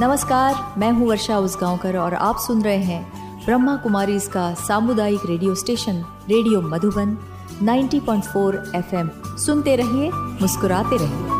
नमस्कार, मैं हूँ वर्षा उसगांवकर और आप सुन रहे हैं ब्रह्मा कुमारी इसका सामुदायिक radio station, radio Madhuban 90.4 FM. सुनते रहिए, मुस्कुराते रहिए।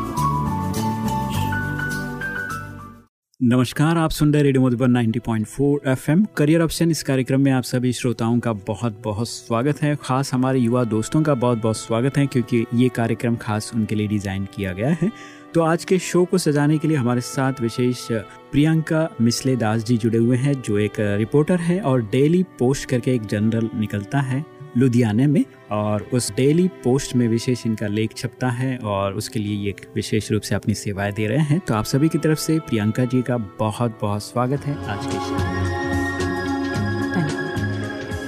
नमस्कार, आप सुन रहे radio Madhuban 90.4 FM. Career option, इस कार्यक्रम में आप सभी श्रोताओं का बहुत बहुत स्वागत है। खास हमारे युवा दोस्तों का बहुत बहुत स्वागत है, क्योंकि ये कार्यक्रम खास उनके लिए डिज़ाइन किया गया है। तो आज के शो को सजाने के लिए हमारे साथ विशेष प्रियंका मिसले दास जी जुड़े हुए हैं, जो एक रिपोर्टर है और डेली पोस्ट करके एक जनरल निकलता है लुधियाने में और उस डेली पोस्ट में विशेष इनका लेख छपता है और उसके लिए ये विशेष रूप से अपनी सेवाएँ दे रहे हैं। तो आप सभी की तरफ़ से प्रियंका जी का बहुत बहुत स्वागत है आज के शो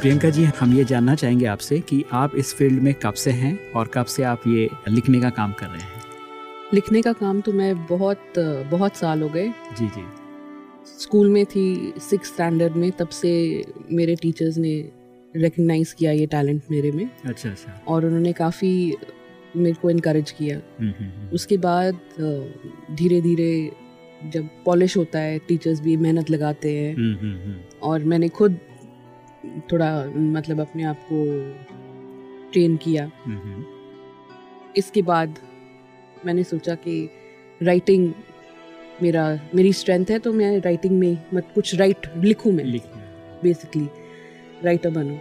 प्रियंका जी, हम ये जानना चाहेंगे आपसे कि आप इस फ़ील्ड में कब से हैं और कब से आप ये लिखने का काम कर रहे हैं? लिखने का काम तो मैं बहुत बहुत साल हो गए। जी जी। स्कूल में थी सिक्स स्टैंडर्ड में तब से मेरे टीचर्स ने रिकग्नाइज किया ये टैलेंट मेरे में। अच्छा अच्छा। और उन्होंने काफ़ी मेरे को इनक्रेज किया। हम्म, हम्म, हम्म। उसके बाद धीरे धीरे जब पॉलिश होता है टीचर्स भी मेहनत लगाते हैं। और मैंने खुद थोड़ा मतलब अपने आप को ट्रेन किया। इसके बाद मैंने सोचा कि राइटिंग मेरा मेरी स्ट्रेंथ है तो मैं राइटिंग में मत कुछ राइट लिखूँ मैं। बेसिकली राइटर बनूँ।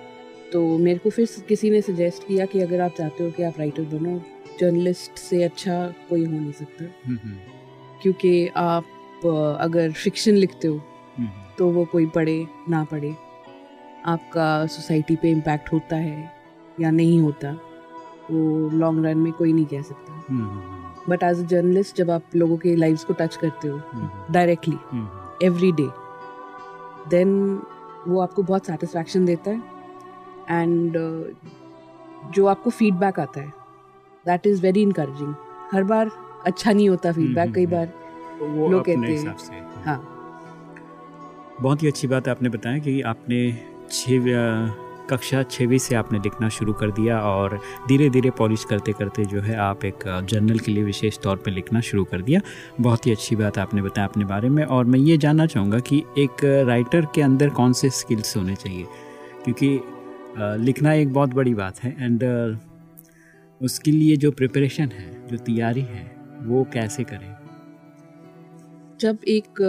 तो मेरे को फिर किसी ने सजेस्ट किया कि अगर आप चाहते हो कि आप राइटर बनो जर्नलिस्ट से अच्छा कोई हो नहीं सकता। हम्म, हम्म, क्योंकि आप अगर फिक्शन लिखते हो हम्म, तो वो कोई पढ़े ना पढ़े। आपका सोसाइटी पे इम्पैक्ट होता है या नहीं होता वो लॉन्ग रन में कोई नहीं कह सकता। बट एज अ जर्नलिस्ट जब आप लोगों के लाइव्स को टच करते हो hmm, directly hmm, every day then वो आपको बहुत सेटिस्फैक्शन देता है। एंड uh, जो आपको फीडबैक आता है दैट इज़ वेरी इनकरेजिंग हर बार अच्छा नहीं होता फीडबैक कई हम्म, बार लोग कहते हैं। हाँ। बहुत ही अच्छी बात आपने बताया कि आपने छः कक्षा छवीं से आपने लिखना शुरू कर दिया और धीरे धीरे पॉलिश करते करते जो है आप एक जर्नल के लिए विशेष तौर पे लिखना शुरू कर दिया। बहुत ही अच्छी बात आपने बताया अपने बारे में और मैं ये जानना चाहूँगा कि एक राइटर के अंदर कौन से स्किल्स होने चाहिए? क्योंकि लिखना एक बहुत बड़ी बात है एंड उसके लिए जो प्रिपरेशन है जो तैयारी है वो कैसे करें? जब एक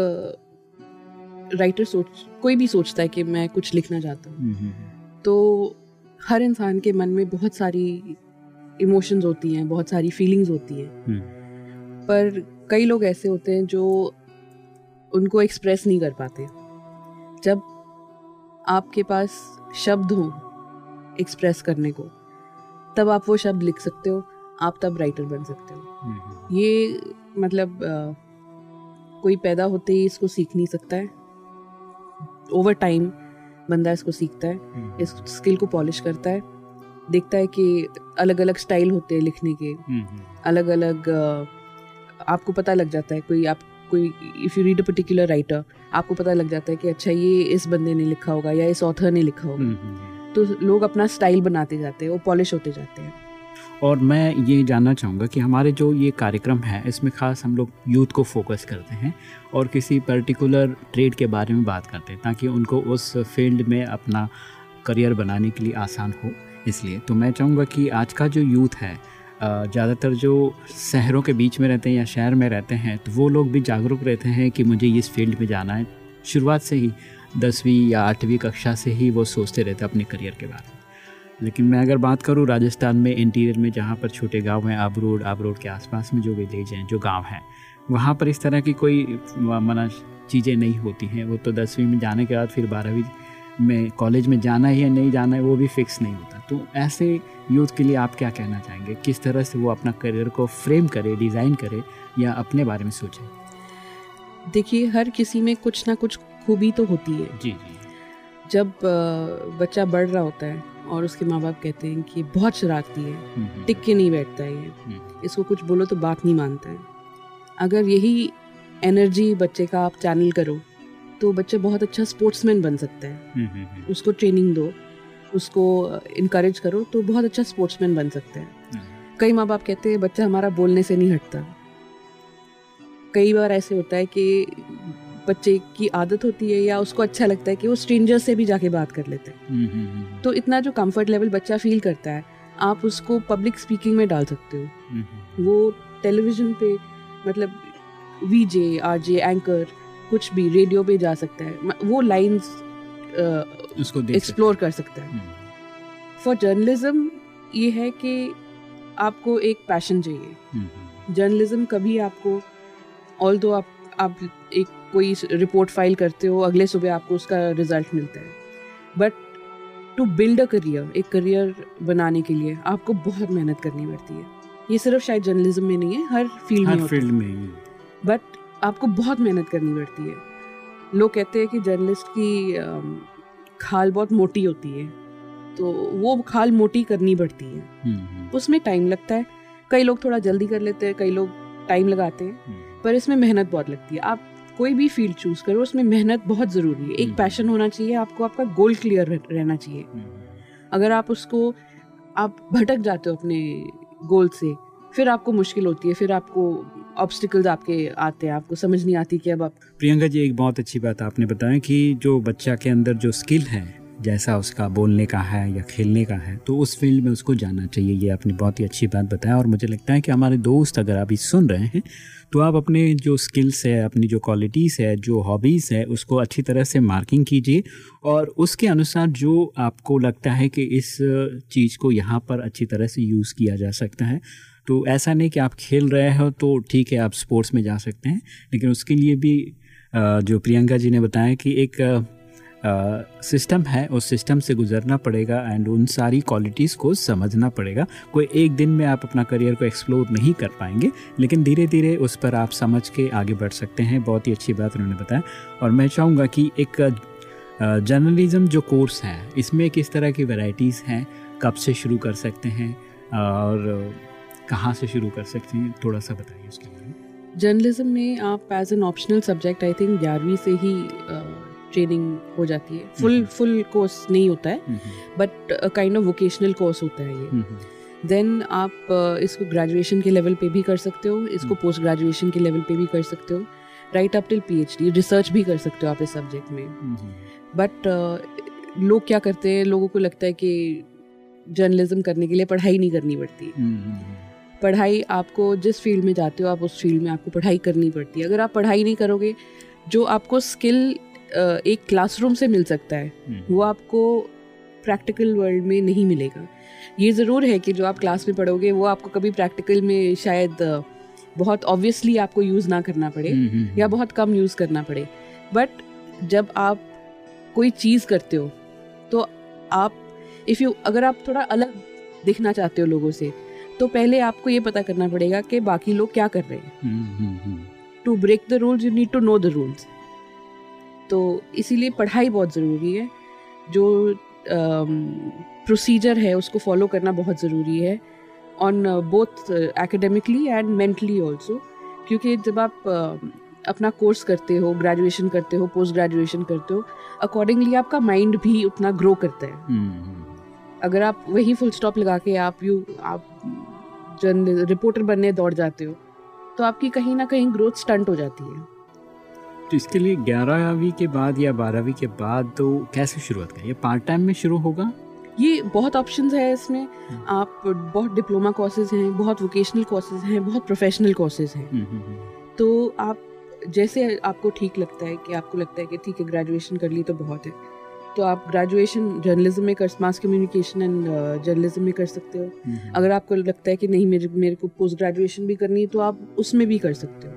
राइटर सोच कोई भी सोचता है कि मैं कुछ लिखना चाहता हूँ। हम्म, हम्म, तो हर इंसान के मन में बहुत सारी इमोशंस होती हैं बहुत सारी फीलिंग्स होती हैं। हम्म, पर कई लोग ऐसे होते हैं जो उनको एक्सप्रेस नहीं कर पाते। जब आपके पास शब्द हों एक्सप्रेस करने को तब आप वो शब्द लिख सकते हो आप तब राइटर बन सकते हो। हम्म, ये मतलब अ, कोई पैदा होते ही इसको सीख नहीं सकता है। ओवर टाइम बंदा इसको सीखता है हम्म, इस स्किल को पॉलिश करता है देखता है कि अलग अलग स्टाइल होते हैं लिखने के। हम्म, हम्म, अलग अलग आपको पता लग जाता है कोई आप कोई if you read a particular writer आपको पता लग जाता है कि अच्छा ये इस बंदे ने लिखा होगा या इस ऑथर ने लिखा होगा। तो लोग अपना स्टाइल बनाते जाते हैं वो पॉलिश होते जाते हैं। और मैं ये जानना चाहूँगा कि हमारे जो ये कार्यक्रम है, इसमें खास हम लोग यूथ को फोकस करते हैं और किसी पर्टिकुलर ट्रेड के बारे में बात करते हैं, ताकि उनको उस फ़ील्ड में अपना करियर बनाने के लिए आसान हो। इसलिए तो मैं चाहूँगा कि आज का जो यूथ है ज़्यादातर जो शहरों के बीच में रहते हैं या शहर में रहते हैं तो वो लोग भी जागरूक रहते हैं कि मुझे इस फ़ील्ड में जाना है। शुरुआत से ही दसवीं या आठवीं कक्षा से ही वो सोचते रहते हैं अपने करियर के बारे में। लेकिन मैं अगर बात करूँ राजस्थान में इंटीरियर में जहाँ पर छोटे गाँव हैं आबरोड आबरोड के आसपास में जो विलेज हैं जो गाँव हैं वहाँ पर इस तरह की कोई मना चीज़ें नहीं होती हैं। वो तो दसवीं में जाने के बाद फिर बारहवीं में कॉलेज में जाना है या नहीं जाना है वो भी फिक्स नहीं होता। तो ऐसे यूथ के लिए आप क्या कहना चाहेंगे? किस तरह से वो अपना करियर को फ्रेम करे डिज़ाइन करे या अपने बारे में सोचे? देखिए हर किसी में कुछ ना कुछ खूबी तो होती है। जी जी। जब बच्चा बढ़ रहा होता है और उसके माँ बाप कहते हैं कि बहुत शरारती है हम्म, हम्म, टिक के नहीं बैठता है ये। हम्म, इसको कुछ बोलो तो बात नहीं मानता है। अगर यही एनर्जी बच्चे का आप चैनल करो तो बच्चा बहुत अच्छा स्पोर्ट्समैन बन सकता है। हम्म, हम्म, हम्म, उसको ट्रेनिंग दो उसको इनकरेज करो तो बहुत अच्छा स्पोर्ट्समैन बन सकता है। हम्म, कई माँ बाप कहते हैं बच्चा हमारा बोलने से नहीं हटता। कई बार ऐसे होता है कि बच्चे की आदत होती है या उसको अच्छा लगता है कि वो स्ट्रेंजर से भी जाके बात कर लेते हैं। हम्म, हम्म, हम्म, तो इतना जो कंफर्ट लेवल बच्चा फील करता है आप उसको पब्लिक स्पीकिंग में डाल सकते हो। वो टेलीविज़न पे मतलब वीजे आरजे एंकर कुछ भी रेडियो पे जा सकता है। वो लाइंस उसको एक्सप्लोर कर सकता है। फॉर जर्नलिज्म ये है कि आपको एक पैशन चाहिए। जर्नलिज्म कभी आपको ऑल दो आप आप एक कोई रिपोर्ट फ़ाइल करते हो अगले सुबह आपको उसका रिज़ल्ट मिलता है। But to build a career एक करियर बनाने के लिए आपको बहुत मेहनत करनी पड़ती है। ये सिर्फ़ शायद जर्नलिज्म में नहीं है हर फ़ील्ड में हर फ़ील्ड में बट आपको बहुत मेहनत करनी पड़ती है। लोग कहते हैं कि जर्नलिस्ट की खाल बहुत मोटी होती है। तो वो खाल मोटी करनी पड़ती है। हम्म, हम्म, उसमें टाइम लगता है। कई लोग थोड़ा जल्दी कर लेते हैं कई लोग टाइम लगाते हैं। हम्म, पर इसमें मेहनत बहुत लगती है। आप कोई भी फ़ील्ड चूज़ करो उसमें मेहनत बहुत ज़रूरी है। एक हम्म। पैशन होना चाहिए आपको आपका गोल क्लियर रहना चाहिए। हम्म, अगर आप उसको आप भटक जाते हो अपने गोल से फिर आपको मुश्किल होती है फिर आपको ऑब्स्टिकल्स आपके आते हैं आपको समझ नहीं आती कि अब आप प्रियंका जी एक बहुत अच्छी बात आपने बताया कि जो बच्चा के अंदर जो स्किल है जैसा उसका बोलने का है या खेलने का है तो उस फ़ील्ड में उसको जाना चाहिए। ये आपने बहुत ही अच्छी बात बताया और मुझे लगता है कि हमारे दोस्त अगर अभी सुन रहे हैं तो आप अपने जो स्किल्स है, अपनी जो क्वालिटीज़ है, जो हॉबीज़ है, उसको अच्छी तरह से मार्किंग कीजिए और उसके अनुसार जो आपको लगता है कि इस चीज़ को यहाँ पर अच्छी तरह से यूज़ किया जा सकता है तो ऐसा नहीं कि आप खेल रहे हो तो ठीक है, आप स्पोर्ट्स में जा सकते हैं, लेकिन उसके लिए भी जो प्रियंका जी ने बताया कि एक सिस्टम है, उस सिस्टम से गुजरना पड़ेगा एंड उन सारी क्वालिटीज़ को समझना पड़ेगा। कोई एक दिन में आप अपना करियर को एक्सप्लोर नहीं कर पाएँगे, लेकिन धीरे धीरे उस पर आप समझ के आगे बढ़ सकते हैं। बहुत ही अच्छी बात उन्होंने बताया। और मैं चाहूँगा कि एक जर्नलिज्म जो कोर्स है, इसमें किस तरह की वैरायटीज़ हैं, कब से शुरू कर सकते हैं, और कहाँ से शुरू कर सकते हैं, थोड़ा सा बताइए उसके बारे में। जर्नलिज्म में आप as an optional subject I think ग्यारहवीं से ही ट्रेनिंग हो जाती है। फुल हम्म। फुल कोर्स नहीं होता है हम्म, but kind of vocational course होता है ये। हम्म, हम्म, देन आप uh, इसको ग्रेजुएशन के लेवल पे भी कर सकते हो इसको हम्म। पोस्ट ग्रेजुएशन के लेवल पे भी कर सकते हो right up till PhD research भी कर सकते हो आप इस सब्जेक्ट में। हम्म, बट लोग क्या करते हैं लोगों को लगता है कि जर्नलिज्म करने के लिए पढ़ाई नहीं करनी पड़ती। हम्म, हम्म, पढ़ाई आपको जिस फ़ील्ड में जाते हो आप उस फ़ील्ड में आपको पढ़ाई करनी पड़ती है। अगर आप पढ़ाई नहीं करोगे जो आपको स्किल एक क्लासरूम से मिल सकता है। हम्म, वो आपको प्रैक्टिकल वर्ल्ड में नहीं मिलेगा। ये ज़रूर है कि जो आप क्लास में पढ़ोगे वो आपको कभी प्रैक्टिकल में शायद बहुत ऑब्वियसली आपको यूज़ ना करना पड़े हम्म, हम्म, या बहुत कम यूज़ करना पड़े। बट जब आप कोई चीज़ करते हो तो आप इफ़ यू अगर आप थोड़ा अलग दिखना चाहते हो लोगों से तो पहले आपको ये पता करना पड़ेगा कि बाकी लोग क्या कर रहे हैं। To break the rules you need to know the rules तो इसीलिए पढ़ाई बहुत ज़रूरी है। जो प्रोसीजर है उसको फॉलो करना बहुत ज़रूरी है। On both academically and mentally also क्योंकि जब आप uh, अपना कोर्स करते हो ग्रेजुएशन करते हो पोस्ट ग्रेजुएशन करते हो अकॉर्डिंगली आपका माइंड भी उतना ग्रो करता है। हम्म, अगर आप वही फुल स्टॉप लगा के आप यू आप जन रिपोर्टर बनने दौड़ जाते हो तो आपकी कहीं ना कहीं ग्रोथ स्टंट हो जाती है। तो इसके लिए ग्यारहवीं के बाद या बारहवीं के बाद तो कैसे शुरुआत करें ये पार्ट टाइम में शुरू होगा? ये बहुत ऑप्शंस है इसमें। आप बहुत डिप्लोमा कोर्सेज हैं बहुत वोकेशनल कोर्सेज हैं बहुत प्रोफेशनल कोर्सेज हैं। हम्म, हम्म, हम्म, तो आप जैसे आपको ठीक लगता है कि आपको लगता है कि ठीक है ग्रेजुएशन कर ली तो बहुत है। तो आप ग्रेजुएशन जर्नलिज्म में कर मास कम्युनिकेशन एंड जर्नलिज्म में कर सकते हो। अगर आपको लगता है कि नहीं मेरे मेरे को पोस्ट ग्रेजुएशन भी करनी है तो आप उसमें भी कर सकते हो।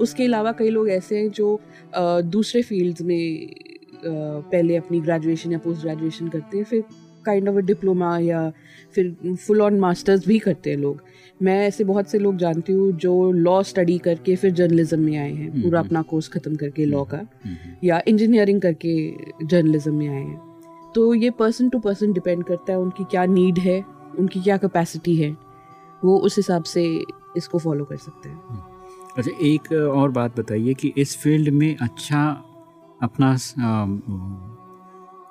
उसके अलावा कई लोग ऐसे हैं जो अ, दूसरे फील्ड्स में अ, पहले अपनी ग्रेजुएशन या पोस्ट ग्रेजुएशन करते हैं फिर काइंड ऑफ़ अ डिप्लोमा या फिर फुल ऑन मास्टर्स भी करते हैं लोग। मैं ऐसे बहुत से लोग जानती हूँ जो लॉ स्टडी करके फिर जर्नलिज्म में आए हैं। पूरा हम्म। अपना कोर्स ख़त्म करके लॉ का। हम्म, या इंजीनियरिंग करके जर्नलिज्म में आए हैं। तो ये पर्सन टू पर्सन डिपेंड करता है उनकी क्या नीड है उनकी क्या कैपेसिटी है। वो उस हिसाब से इसको फॉलो कर सकते हैं। अच्छा एक और बात बताइए कि इस फ़ील्ड में अच्छा अपना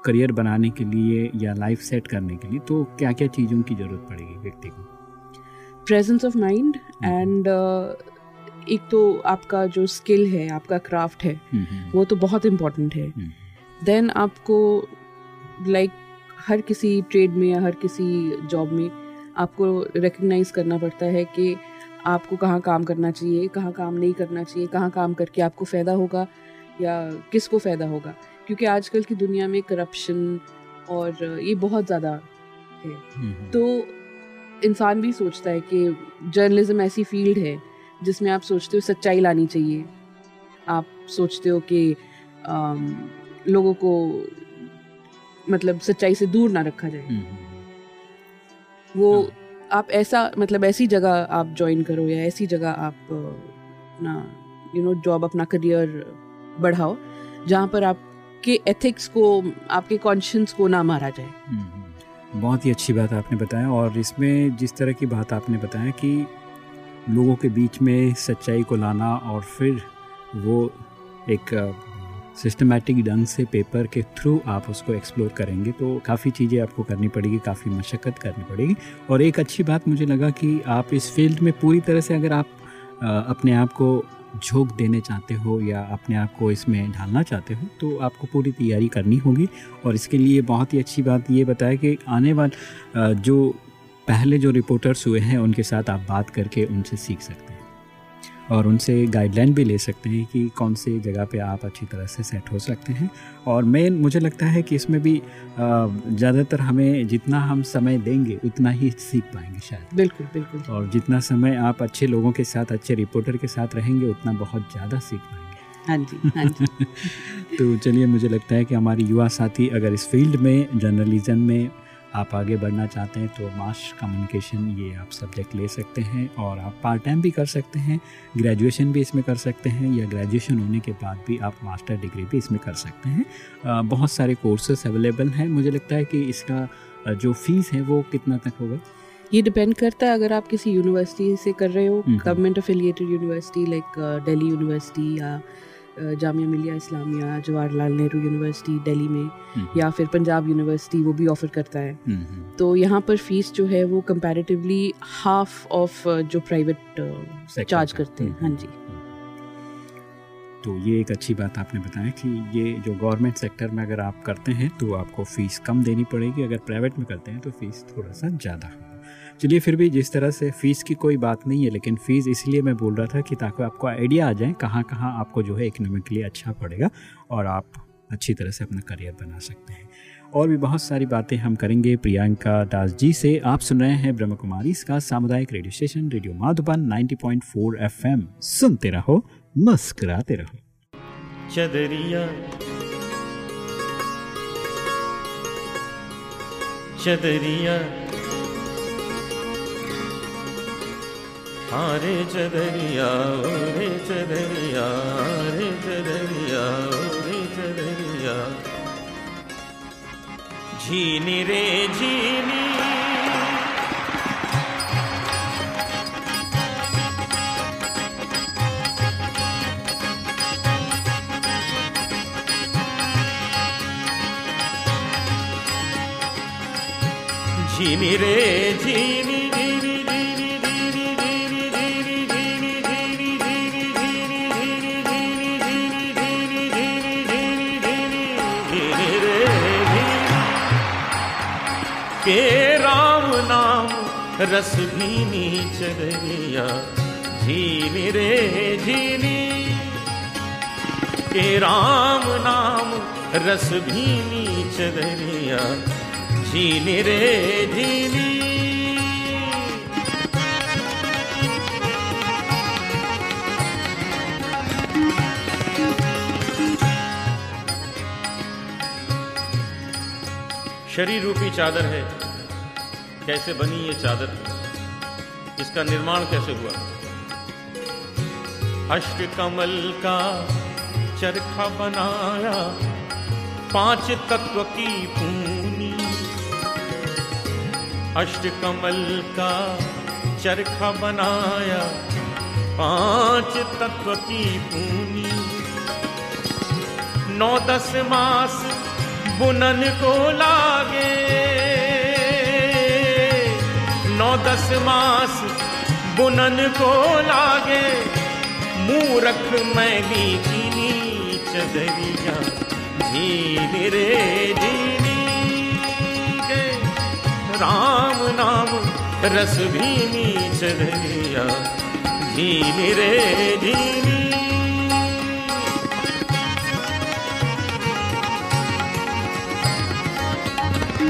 करियर बनाने के लिए या लाइफ सेट करने के लिए तो क्या क्या चीज़ों की ज़रूरत पड़ेगी व्यक्ति को? प्रेजेंस ऑफ़ माइंड एंड एक तो आपका जो स्किल है आपका क्राफ्ट है हम्म, वो तो बहुत इम्पोर्टेंट है। देन आपको लाइक like, हर किसी ट्रेड में या हर किसी जॉब में आपको रिकग्नाइज करना पड़ता है कि आपको कहाँ काम करना चाहिए कहाँ काम नहीं करना चाहिए कहाँ काम करके आपको फ़ायदा होगा या किसको फ़ायदा होगा। क्योंकि आजकल की दुनिया में करप्शन और ये बहुत ज़्यादा है। हम्म, तो इंसान भी सोचता है कि जर्नलिज्म ऐसी फ़ील्ड है जिसमें आप सोचते हो सच्चाई लानी चाहिए आप सोचते हो कि लोगों को मतलब सच्चाई से दूर ना रखा जाए हम्म, वो हाँ। आप ऐसा मतलब ऐसी जगह आप ज्वाइन करो या ऐसी जगह आप अपना यू नो जॉब अपना करियर बढ़ाओ जहाँ पर आपके एथिक्स को आपके कॉन्शियंस को ना मारा जाए हम्म। बहुत ही अच्छी बात आपने बताया और इसमें जिस तरह की बात आपने बताया कि लोगों के बीच में सच्चाई को लाना और फिर वो एक सिस्टमेटिक ढंग से पेपर के थ्रू आप उसको एक्सप्लोर करेंगे तो काफ़ी चीज़ें आपको करनी पड़ेगी, काफ़ी मशक्क़त करनी पड़ेगी। और एक अच्छी बात मुझे लगा कि आप इस फ़ील्ड में पूरी तरह से अगर आप अपने आप को झोंक देने चाहते हो या अपने आप को इसमें ढालना चाहते हो तो आपको पूरी तैयारी करनी होगी। और इसके लिए बहुत ही अच्छी बात ये बताया कि आने वाले जो पहले जो रिपोर्टर्स हुए हैं, उनके साथ आप बात करके उनसे सीख सकते हैं। और उनसे गाइडलाइन भी ले सकते हैं कि कौन सी जगह पे आप अच्छी तरह से सेट हो सकते हैं। और मेन मुझे लगता है कि इसमें भी ज़्यादातर हमें जितना हम समय देंगे उतना ही सीख पाएँगे शायद। बिल्कुल बिल्कुल। और जितना समय आप अच्छे लोगों के साथ अच्छे रिपोर्टर के साथ रहेंगे उतना बहुत ज़्यादा सीख पाएँगे। हाँ जी हाँ जी। तो चलिए मुझे लगता है कि हमारे युवा साथी अगर इस फ़ील्ड में जर्नलिज्म में आप आगे बढ़ना चाहते हैं तो मास कम्युनिकेशन ये आप सब्जेक्ट ले सकते हैं और आप पार्ट टाइम भी कर सकते हैं ग्रेजुएशन भी इसमें कर सकते हैं या ग्रेजुएशन होने के बाद भी आप मास्टर डिग्री भी इसमें कर सकते हैं। अ, बहुत सारे कोर्सेस अवेलेबल हैं। मुझे लगता है कि इसका जो फ़ीस है वो कितना तक होगा? ये डिपेंड करता है अगर आप किसी यूनिवर्सिटी से कर रहे हो। Government affiliated university like Delhi university या जामिया मिलिया इस्लामिया जवाहरलाल नेहरू यूनिवर्सिटी दिल्ली में हम्म, या फिर पंजाब यूनिवर्सिटी वो भी ऑफ़र करता है। हम्म, हम्म, तो यहाँ पर फ़ीस जो है वो कंपैरेटिवली हाफ़ ऑफ़ जो प्राइवेट चार्ज करते हैं। हाँ जी। तो ये एक अच्छी बात आपने बताया कि ये जो गवर्नमेंट सेक्टर में अगर आप करते हैं तो आपको फ़ीस कम देनी पड़ेगी। अगर प्राइवेट में करते हैं तो फ़ीस थोड़ा सा ज़्यादा चलिए फिर भी जिस तरह से फ़ीस की कोई बात नहीं है, लेकिन फ़ीस इसलिए मैं बोल रहा था कि ताकि आपको आइडिया आ जाए कहाँ कहाँ आपको जो है इकोनॉमिकली अच्छा पड़ेगा और आप अच्छी तरह से अपना करियर बना सकते हैं। और भी बहुत सारी बातें हम करेंगे प्रियंका दास जी से। आप सुन रहे हैं ब्रह्म कुमारी इसका सामुदायिक radio station radio Madhuban 90.4 FM सुनते रहो, मुस्कुराते रहो। चदरिया। चदरिया। हाँ रे चदरिया ओ रे चदरिया रे चदरिया ओ रे चदरिया झीनी रे झीनी। झीनी रे झीनी। के राम नाम रस भीनी चदरिया झीनी रे झीनी। के राम नाम रस भीनी चदरिया झीनी रे झीनी। शरीर रूपी चादर है। कैसे बनी ये चादर? इसका निर्माण कैसे हुआ? अष्ट कमल का चरखा बनाया, पाँच तत्व की पूनी। अष्ट कमल का चरखा बनाया, पाँच तत्व की पूनी। नौ दस मास बुनन को लागे। नौ दस मास बुनन को लागे। रख मैली कीनी चदरिया झील रे के। राम नाम रस भीनी चदरिया झील रे झीली जब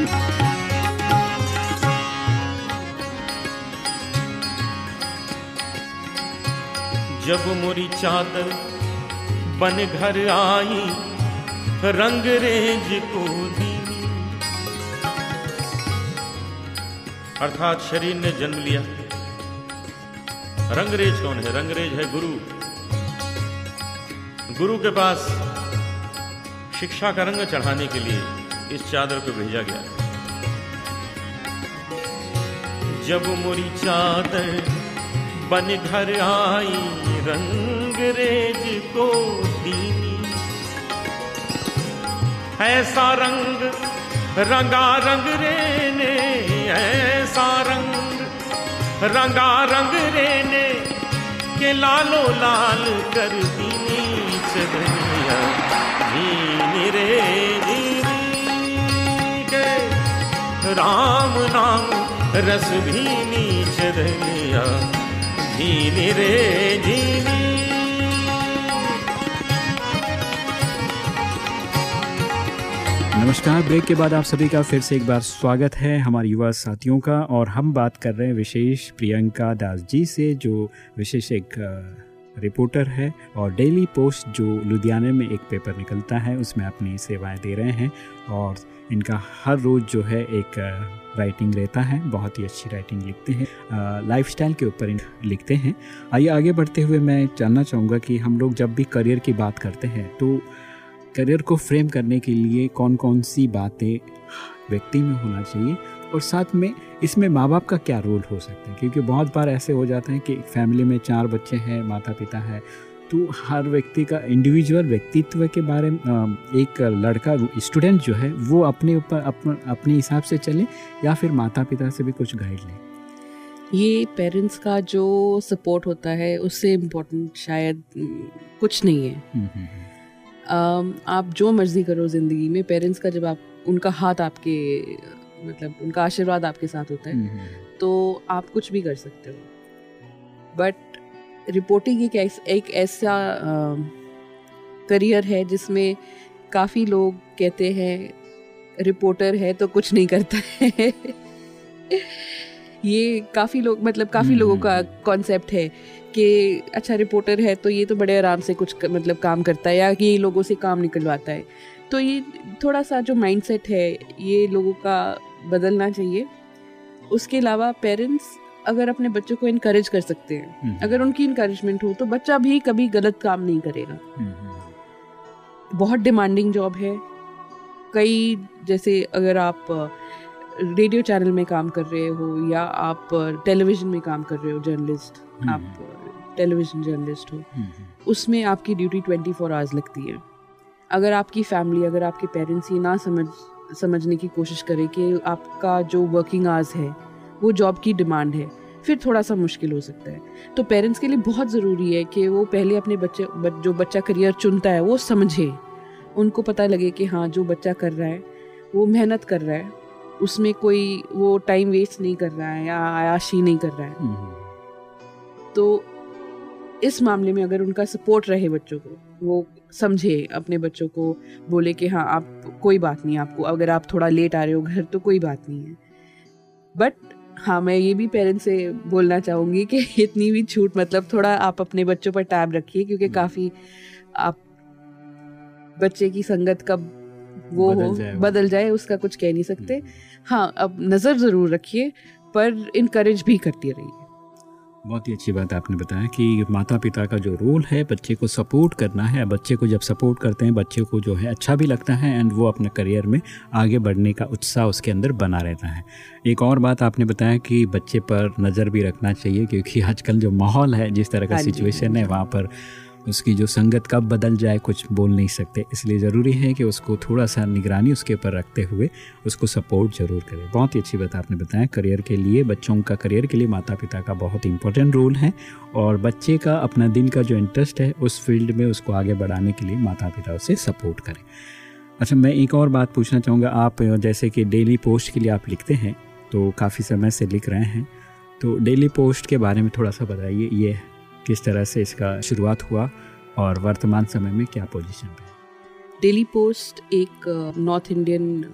मोरी चादर बन घर आई, रंग रेज को दीनी। अर्थात शरीर ने जन्म लिया। रंगरेज कौन है? रंगरेज है गुरु। गुरु के पास शिक्षा का रंग चढ़ाने के लिए इस चादर को भेजा गया जब मोरी चादर बन घर आई, रंग रेज को दीनी ऐसा रंग, रंगा रंग रे ने ऐसा रंग, रंगा रंग रे ने के लालो लाल कर दीनी चदरिया दीनी रे के राम नाम, रस भीनी चदरिया झीली रे झीली नमस्कार, ब्रेक के बाद आप सभी का फिर से एक बार स्वागत है हमारे युवा साथियों का, और हम बात कर रहे हैं विशेष प्रियंका दास जी से, जो विशेष एक रिपोर्टर है, और डेली पोस्ट जो लुधियाना में एक पेपर निकलता है, उसमें अपनी सेवाएँ दे रहे हैं, और इनका हर रोज़ जो है एक राइटिंग रहता है, बहुत ही अच्छी राइटिंग लिखते हैं। लाइफस्टाइल के ऊपर लिखते हैं। आइए आगे बढ़ते हुए मैं जानना चाहूँगा कि हम लोग जब भी करियर की बात करते हैं तो करियर को फ्रेम करने के लिए कौन कौन सी बातें व्यक्ति में होना चाहिए और साथ में इसमें माँ बाप का क्या रोल हो सकता है? क्योंकि बहुत बार ऐसे हो जाते हैं कि फैमिली में चार बच्चे हैं माता पिता है तो हर व्यक्ति का इंडिविजुअल व्यक्तित्व के बारे में एक लड़का स्टूडेंट जो है वो अपने ऊपर अपन अपने हिसाब से चले या फिर माता पिता से भी कुछ गाइड लें। ये पेरेंट्स का जो सपोर्ट होता है उससे इम्पोर्टेंट शायद कुछ नहीं है। हम्म, हम्म, हम्म। आप जो मर्ज़ी करो ज़िंदगी में पेरेंट्स का जब आप उनका हाथ आपके मतलब उनका आशीर्वाद आपके साथ होता है तो आप कुछ भी कर सकते हो। बट रिपोर्टिंग एक एक ऐसा करियर है जिसमें काफ़ी लोग कहते हैं रिपोर्टर है तो कुछ नहीं करता है। ये काफ़ी लोग मतलब काफ़ी लोगों का कॉन्सेप्ट है कि अच्छा रिपोर्टर है तो ये तो बड़े आराम से कुछ मतलब काम करता है या कि ये लोगों से काम निकलवाता है। तो ये थोड़ा सा जो माइंडसेट है ये लोगों का बदलना चाहिए। उसके अलावा पेरेंट्स अगर अपने बच्चों को इनकरेज कर सकते हैं हम्म। अगर उनकी इनकरेजमेंट हो तो बच्चा भी कभी गलत काम नहीं करेगा हम्म। बहुत डिमांडिंग जॉब है कई जैसे अगर आप रेडियो चैनल में काम कर रहे हो या आप टेलीविज़न में काम कर रहे हो जर्नलिस्ट हम्म। आप टेलीविज़न जर्नलिस्ट हो उसमें आपकी ड्यूटी ट्वेंटी फोर आवर्स लगती है अगर आपकी फैमिली अगर आपके पेरेंट्स ये ना समझ समझने की कोशिश करें कि आपका जो वर्किंग आवर्स है वो जॉब की डिमांड है फिर थोड़ा सा मुश्किल हो सकता है। तो पेरेंट्स के लिए बहुत ज़रूरी है कि वो पहले अपने बच्चे जो बच्चा करियर चुनता है वो समझे। उनको पता लगे कि हाँ जो बच्चा कर रहा है वो मेहनत कर रहा है। उसमें कोई वो टाइम वेस्ट नहीं कर रहा है या आयाशी नहीं कर रहा है। हम्म। तो इस मामले में अगर उनका सपोर्ट रहे बच्चों को वो समझे अपने बच्चों को बोले कि हाँ आप कोई बात नहीं आपको अगर आप थोड़ा लेट आ रहे हो घर तो कोई बात नहीं है। बट हाँ मैं ये भी पेरेंट्स से बोलना चाहूँगी कि इतनी भी छूट मतलब थोड़ा आप अपने बच्चों पर टैब रखिए क्योंकि हम्म। काफ़ी आप बच्चे की संगत कब वो बदल हो जाए बदल जाए उसका कुछ कह नहीं सकते हम्म। हाँ अब नज़र ज़रूर रखिए पर इनक्रेज भी करती रहिए बहुत ही अच्छी बात आपने बताया कि माता पिता का जो रोल है बच्चे को सपोर्ट करना है। बच्चे को जब सपोर्ट करते हैं बच्चे को जो है अच्छा भी लगता है एंड वो अपने करियर में आगे बढ़ने का उत्साह उसके अंदर बना रहता है। एक और बात आपने बताया कि बच्चे पर नज़र भी रखना चाहिए क्योंकि आजकल जो माहौल है जिस तरह का सिचुएशन हाँ है वहाँ पर उसकी जो संगत कब बदल जाए कुछ बोल नहीं सकते। इसलिए ज़रूरी है कि उसको थोड़ा सा निगरानी उसके ऊपर रखते हुए उसको सपोर्ट ज़रूर करें। बहुत ही अच्छी बात आपने बताया। करियर के लिए, बच्चों का करियर के लिए माता पिता का बहुत इंपॉर्टेंट रोल है और बच्चे का अपना दिल का जो इंटरेस्ट है, उस फ़ील्ड में उसको आगे बढ़ाने के लिए माता पिता उसे सपोर्ट करें। अच्छा मैं एक और बात पूछना चाहूँगा। आप जैसे कि डेली पोस्ट के लिए आप लिखते हैं तो काफ़ी समय से लिख रहे हैं। तो डेली पोस्ट के बारे में थोड़ा सा बताइए। ये किस तरह से इसका शुरुआत हुआ और वर्तमान समय में क्या पोजीशन पे? डेली पोस्ट एक नॉर्थ इंडियन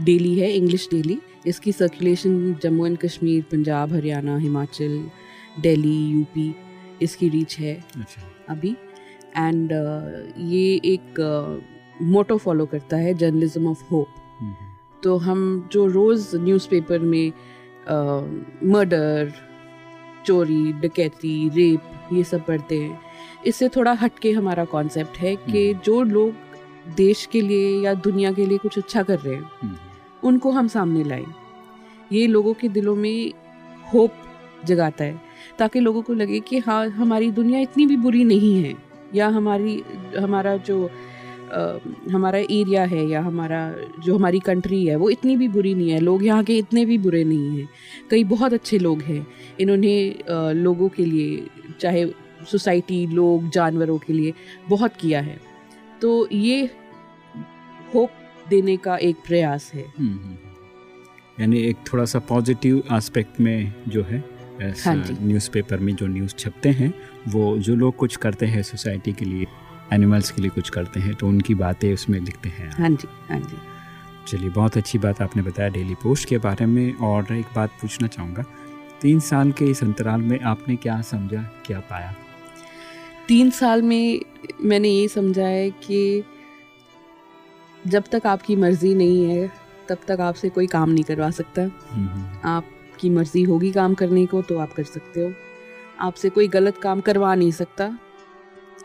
डेली है इंग्लिश डेली इसकी circulation Jammu and Kashmir Punjab Haryana Himachal Delhi UP इसकी रीच है अच्छा। अभी। एंड uh, ये एक मोटो uh, फॉलो करता है जर्नलिज्म ऑफ़ होप तो हम जो रोज़ न्यूज़पेपर में मर्डर uh, चोरी डकैती रेप ये सब पढ़ते हैं। इससे थोड़ा हटके हमारा कॉन्सेप्ट है कि हम्म। जो लोग देश के लिए या दुनिया के लिए कुछ अच्छा कर रहे हैं हम्म, उनको हम सामने लाएँ। ये लोगों के दिलों में होप जगाता है ताकि लोगों को लगे कि हाँ हमारी दुनिया इतनी भी बुरी नहीं है या हमारी हमारा जो अ, हमारा एरिया है या हमारा जो हमारी कंट्री है वो इतनी भी बुरी नहीं है। लोग यहाँ के इतने भी बुरे नहीं हैं। कई बहुत अच्छे लोग हैं। इन्होंने लोगों के लिए चाहे सोसाइटी लोग जानवरों के लिए बहुत किया है। तो ये होप देने का एक प्रयास है। हम्म, हम्म। यानी एक थोड़ा सा पॉजिटिव एस्पेक्ट में जो है हाँ न्यूज़पेपर में जो न्यूज़ छपते हैं वो जो लोग कुछ करते हैं सोसाइटी के लिए एनिमल्स के लिए कुछ करते हैं तो उनकी बातें उसमें लिखते हैं हाँ जी हाँ जी। चलिए बहुत अच्छी बात आपने बताया डेली पोस्ट के बारे में और एक बात पूछना चाहूँगा तीन साल के इस अंतराल में आपने क्या समझा क्या पाया? तीन साल में मैंने ये समझा है कि जब तक आपकी मर्ज़ी नहीं है तब तक आपसे कोई काम नहीं करवा सकता। हम्म, हम्म, आपकी मर्ज़ी होगी काम करने को तो आप कर सकते हो। आपसे कोई गलत काम करवा नहीं सकता।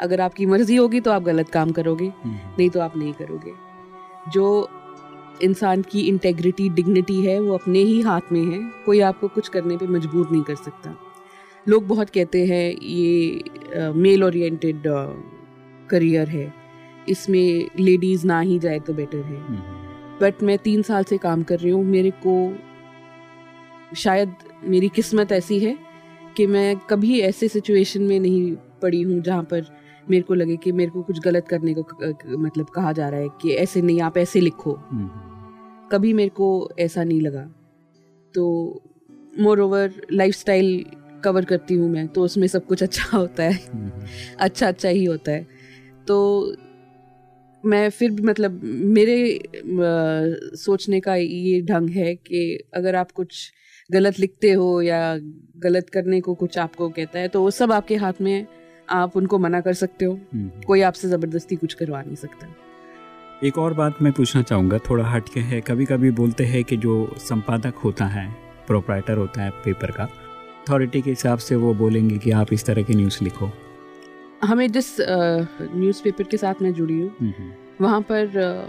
अगर आपकी मर्ज़ी होगी तो आप गलत काम करोगे हम्म, नहीं तो आप नहीं करोगे। जो इंसान की इंटेग्रिटी डिग्निटी है वो अपने ही हाथ में है। कोई आपको कुछ करने पे मजबूर नहीं कर सकता। लोग बहुत कहते हैं ये मेल ओरिएंटेड करियर है। इसमें लेडीज़ ना ही जाए तो बेटर है। हम्म, हम्म, बट मैं तीन साल से काम कर रही हूँ। मेरे को शायद मेरी किस्मत ऐसी है कि मैं कभी ऐसे सिचुएशन में नहीं पड़ी हूँ जहाँ पर मेरे को लगे कि मेरे को कुछ गलत करने क- मतलब कहा जा रहा है कि ऐसे नहीं आप ऐसे लिखो। हम्म, कभी मेरे को ऐसा नहीं लगा। तो मोर ओवर लाइफ कवर करती हूँ मैं तो उसमें सब कुछ अच्छा होता है। अच्छा अच्छा ही होता है। तो मैं फिर भी मतलब मेरे अ, सोचने का ये ढंग है कि अगर आप कुछ गलत लिखते हो या गलत करने को कुछ आपको कहता है तो वो सब आपके हाथ में है आप उनको मना कर सकते हो। कोई आपसे ज़बरदस्ती कुछ करवा नहीं सकता। एक और बात मैं पूछना चाहूँगा थोड़ा हट के है। कभी कभी बोलते हैं कि जो संपादक होता है प्रोपराइटर होता है पेपर का अथॉरिटी के हिसाब से वो बोलेंगे कि आप इस तरह की न्यूज़ लिखो। हमें जिस न्यूज़पेपर के साथ मैं जुड़ी हूँ हम्म, हम्म, वहाँ पर अ,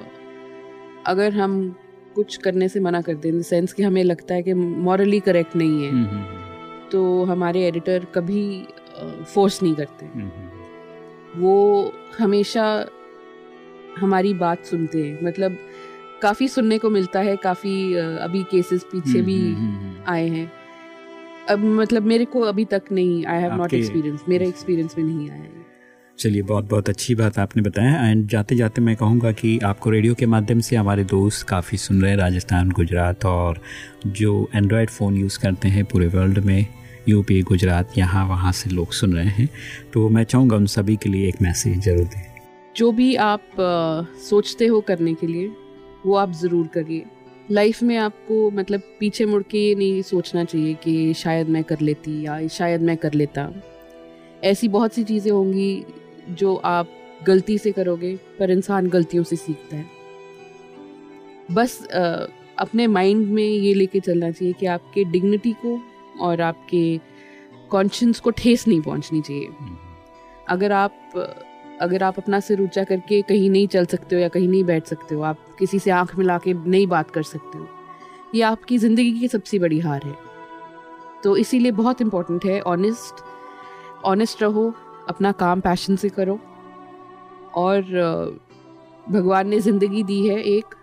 अगर हम कुछ करने से मना कर दें इन सेंस कि हमें लगता है कि मॉरली करेक्ट नहीं है हम्म, हम्म, तो हमारे एडिटर कभी फोर्स नहीं करते। हम्म, वो हमेशा हमारी बात सुनते हैं। मतलब काफ़ी सुनने को मिलता है काफ़ी अभी केसेस पीछे भी हम्म, हम्म, हम्म, आए हैं। अब मतलब मेरे को अभी तक नहीं आई हैव नॉट एक्सपीरियंस मेरे एक्सपीरियंस में नहीं आया है। चलिए बहुत बहुत अच्छी बात आपने बताया। एंड जाते जाते मैं कहूँगा कि आपको रेडियो के माध्यम से हमारे दोस्त काफ़ी सुन रहे हैं राजस्थान गुजरात और जो एंड्रॉयड फ़ोन यूज़ करते हैं पूरे वर्ल्ड में यूपी गुजरात यहाँ वहाँ से लोग सुन रहे हैं। तो मैं चाहूँगा उन सभी के लिए एक मैसेज ज़रूर दें। जो भी आप अ, सोचते हो करने के लिए वो आप ज़रूर करिए। लाइफ में आपको मतलब पीछे मुड़ के ये नहीं सोचना चाहिए कि शायद मैं कर लेती या शायद मैं कर लेता। ऐसी बहुत सी चीज़ें होंगी जो आप गलती से करोगे पर इंसान गलतियों से सीखता है। बस अ, अपने माइंड में ये लेके चलना चाहिए कि आपके डिग्निटी को और आपके कॉन्शंस को ठेस नहीं पहुंचनी चाहिए। अगर आप अगर आप अपना सिर ऊँचा करके कहीं नहीं चल सकते हो या कहीं नहीं बैठ सकते हो, आप किसी से आँख मिला के नहीं बात कर सकते हो। ये आपकी ज़िंदगी की सबसे बड़ी हार है। तो इसीलिए बहुत इम्पोर्टेंट है ऑनेस्ट ऑनेस्ट रहो, अपना काम पैशन से करो। और भगवान ने ज़िंदगी दी है एक,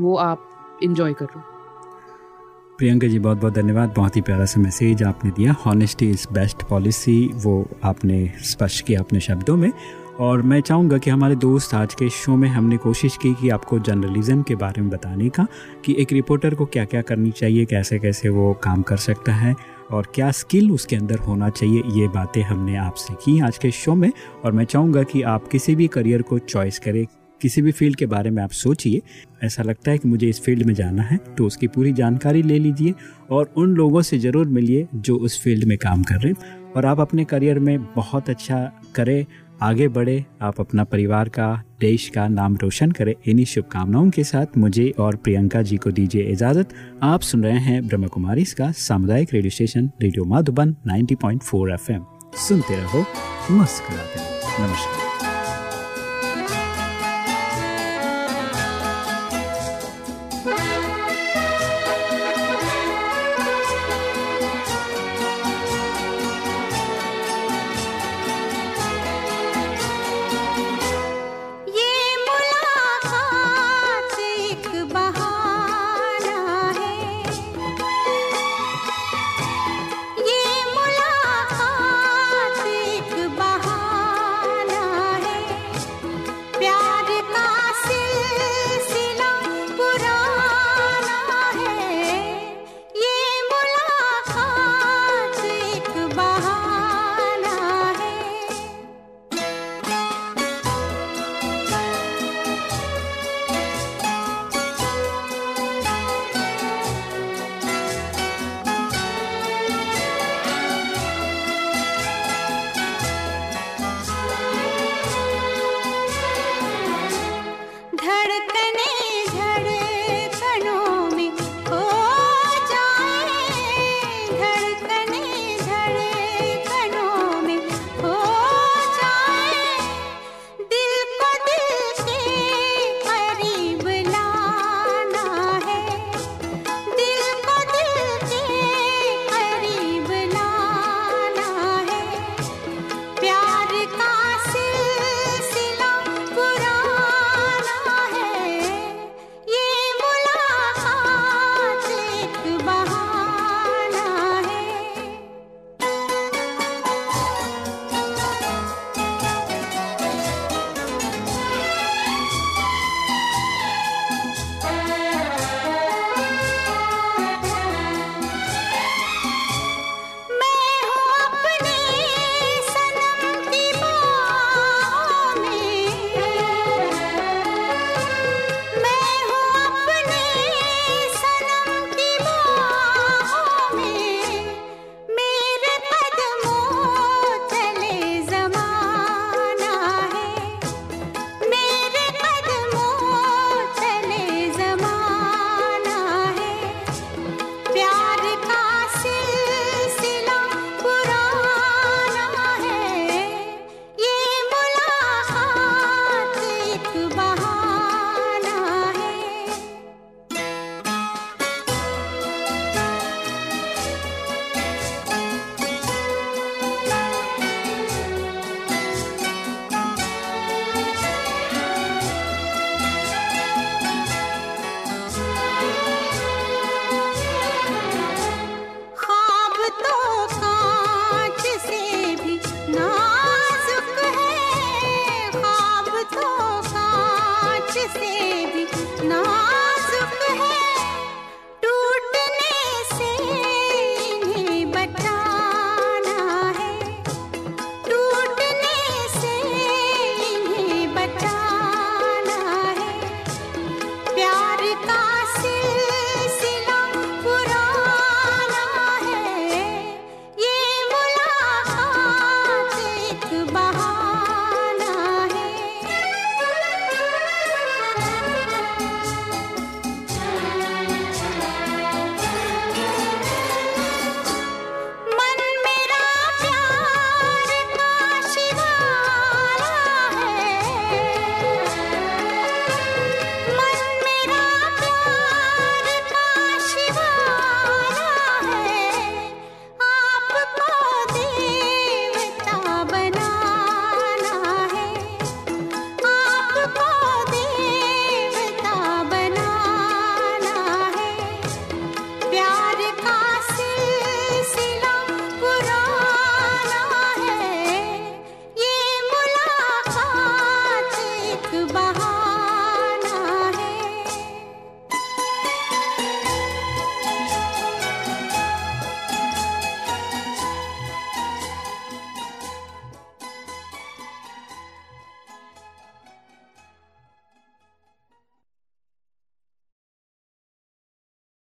वो आप इंजॉय करो। प्रियंका जी बहुत बहुत धन्यवाद। बहुत ही प्यारा सा मैसेज आपने दिया। हॉनेस्टी इज़ बेस्ट पॉलिसी वो आपने स्पष्ट किया अपने शब्दों में। और मैं चाहूँगा कि हमारे दोस्त आज के शो में हमने कोशिश की कि आपको जर्नलिज़म के बारे में बताने का, कि एक रिपोर्टर को क्या क्या करनी चाहिए कैसे कैसे वो काम कर सकता है, और क्या स्किल उसके अंदर होना चाहिए, ये बातें हमने आपसे की आज के शो में। और मैं चाहूँगा कि आप किसी भी करियर को चॉइस करें, किसी भी फ़ील्ड के बारे में आप सोचिए। ऐसा लगता है कि मुझे इस फ़ील्ड में जाना है तो उसकी पूरी जानकारी ले लीजिए, और उन लोगों से ज़रूर मिलिए जो उस फ़ील्ड में काम कर रहे हैं। और आप अपने करियर में बहुत अच्छा करें, आगे बढ़े, आप अपना परिवार का, देश का नाम रोशन करें, इन्हीं शुभकामनाओं के साथ मुझे और प्रियंका जी को दीजिए इजाज़त। आप सुन रहे हैं ब्रह्म कुमारी सामुदायिक radio station, radio Madhuban 90.4 FM. सुनते रहो, मुस्कुराते रहो। नमस्कार।